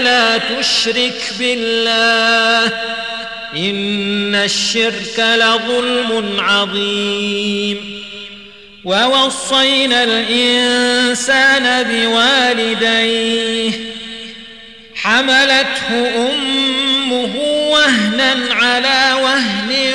لا تشرك بالله إن الشرك لظلم عظيم ووصينا الإنسان بوالديه حملته أمه وهنا على وهن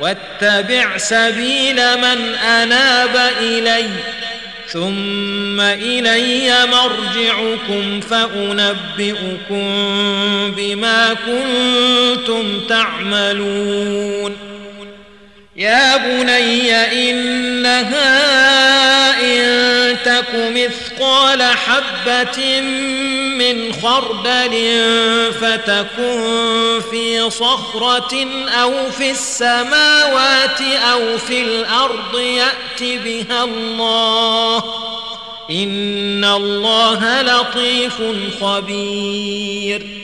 واتبع سبيل من أناب إلي ثم إلي مرجعكم فأنبئكم بما كنتم تعملون. يا بني إنها إن تك مثقال حبة من خردل فتكن في صخرة أو في السماوات أو في الأرض يأت بها الله. إن الله لطيف خبير.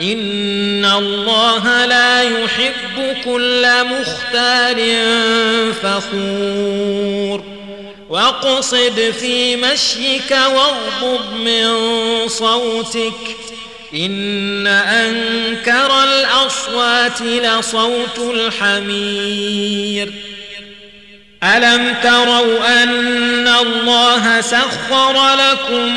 إن الله لا يحب كل مختال فخور واقصد في مشيك واغضب من صوتك إن أنكر الأصوات لصوت الحمير ألم تروا أن الله سخر لكم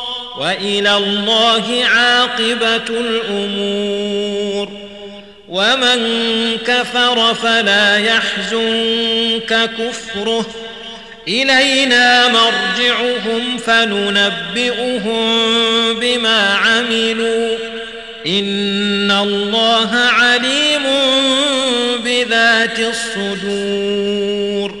وإلى الله عاقبة الأمور. ومن كفر فلا يحزنك كفره. إلينا مرجعهم فننبئهم بما عملوا. إن الله عليم بذات الصدور.